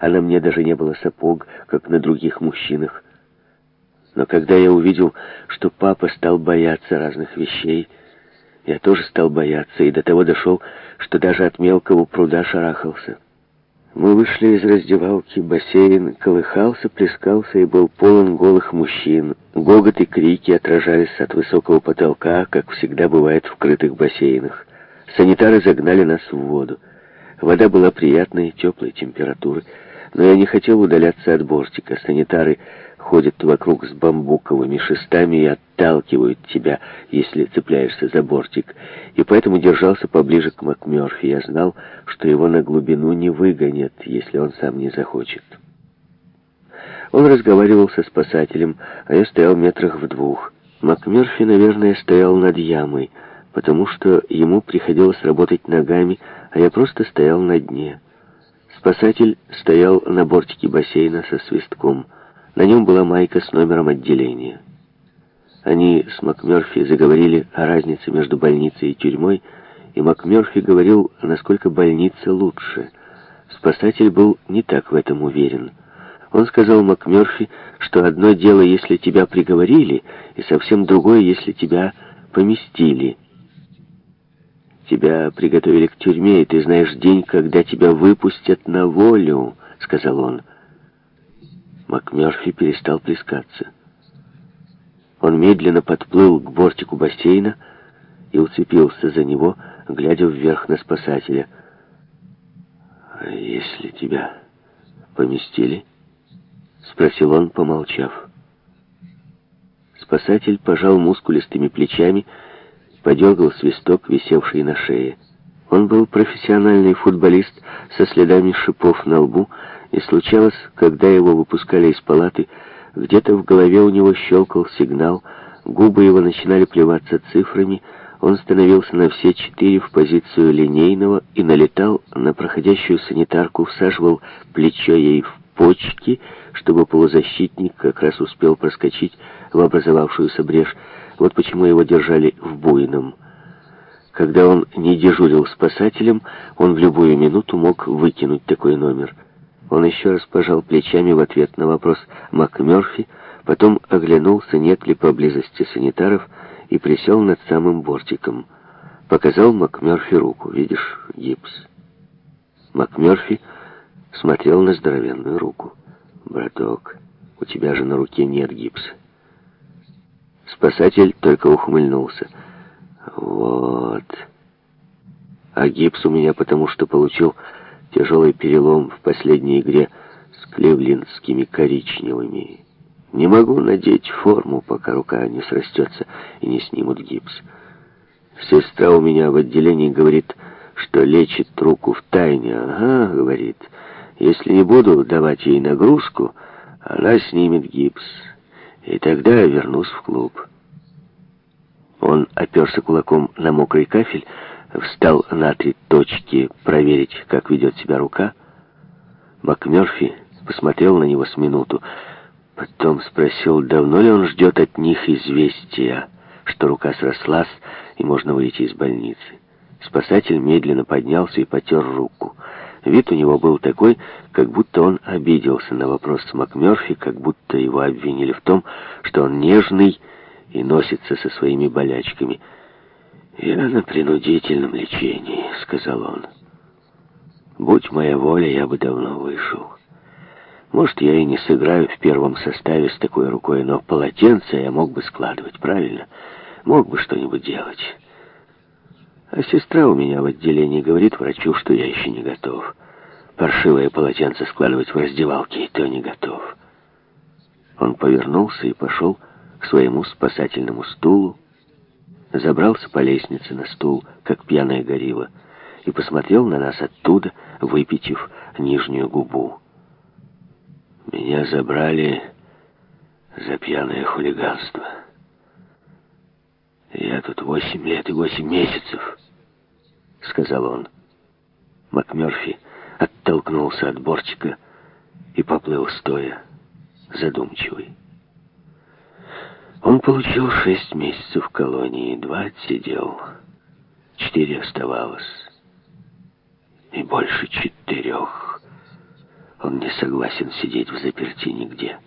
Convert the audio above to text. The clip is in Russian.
а на мне даже не было сапог, как на других мужчинах. Но когда я увидел, что папа стал бояться разных вещей, я тоже стал бояться и до того дошел, что даже от мелкого пруда шарахался. Мы вышли из раздевалки, бассейн колыхался, плескался и был полон голых мужчин. Гогот и крики отражались от высокого потолка, как всегда бывает в крытых бассейнах. Санитары загнали нас в воду. Вода была приятной теплой температуры но я не хотел удаляться от бортика. Санитары ходят вокруг с бамбуковыми шестами и отталкивают тебя, если цепляешься за бортик. И поэтому держался поближе к МакМёрфи. Я знал, что его на глубину не выгонят, если он сам не захочет. Он разговаривал со спасателем, а я стоял метрах в двух. МакМёрфи, наверное, стоял над ямой, потому что ему приходилось работать ногами, а я просто стоял на дне. Спасатель стоял на бортике бассейна со свистком. На нем была майка с номером отделения. Они с МакМёрфи заговорили о разнице между больницей и тюрьмой, и МакМёрфи говорил, насколько больница лучше. Спасатель был не так в этом уверен. Он сказал МакМёрфи, что одно дело, если тебя приговорили, и совсем другое, если тебя поместили. «Тебя приготовили к тюрьме, и ты знаешь день, когда тебя выпустят на волю», — сказал он. Макмёрфи перестал плескаться. Он медленно подплыл к бортику бассейна и уцепился за него, глядя вверх на спасателя. «А «Если тебя поместили?» — спросил он, помолчав. Спасатель пожал мускулистыми плечами и подергал свисток, висевший на шее. Он был профессиональный футболист со следами шипов на лбу, и случалось, когда его выпускали из палаты, где-то в голове у него щелкал сигнал, губы его начинали плеваться цифрами, он становился на все четыре в позицию линейного и налетал на проходящую санитарку, всаживал плечо ей в почки, чтобы полузащитник как раз успел проскочить в образовавшуюся брешь, вот почему его держали в буйном. Когда он не дежурил спасателем, он в любую минуту мог выкинуть такой номер. Он еще раз пожал плечами в ответ на вопрос МакМёрфи, потом оглянулся, нет ли поблизости санитаров, и присел над самым бортиком. Показал МакМёрфи руку. «Видишь, гипс». МакМёрфи смотрел на здоровенную руку. «Браток, у тебя же на руке нет гипса». Спасатель только ухмыльнулся. «Вот. А гипс у меня потому, что получил тяжелый перелом в последней игре с кливлендскими коричневыми. Не могу надеть форму, пока рука не срастется и не снимут гипс. Сестра у меня в отделении говорит, что лечит руку в тайне. Ага, говорит, если не буду давать ей нагрузку, она снимет гипс» и тогда я вернусь в клуб». Он оперся кулаком на мокрый кафель, встал на три точки проверить, как ведет себя рука. МакМерфи посмотрел на него с минуту, потом спросил, давно ли он ждет от них известия, что рука срослась и можно выйти из больницы. Спасатель медленно поднялся и потер руку — Вид у него был такой, как будто он обиделся на вопрос МакМёрфи, как будто его обвинили в том, что он нежный и носится со своими болячками. «Я на принудительном лечении», — сказал он. «Будь моя воля, я бы давно вышел. Может, я и не сыграю в первом составе с такой рукой, но полотенце я мог бы складывать, правильно? Мог бы что-нибудь делать». А сестра у меня в отделении говорит врачу, что я еще не готов. Паршивое полотенце складывать в раздевалке, и то не готов. Он повернулся и пошел к своему спасательному стулу, забрался по лестнице на стул, как пьяная горилла, и посмотрел на нас оттуда, выпитив нижнюю губу. Меня забрали за пьяное хулиганство. «Я тут восемь лет и восемь месяцев», — сказал он. МакМёрфи оттолкнулся от бортика и поплыл стоя, задумчивый. Он получил шесть месяцев в колонии, два отсидел, четыре оставалось. И больше четырех он не согласен сидеть в заперти нигде.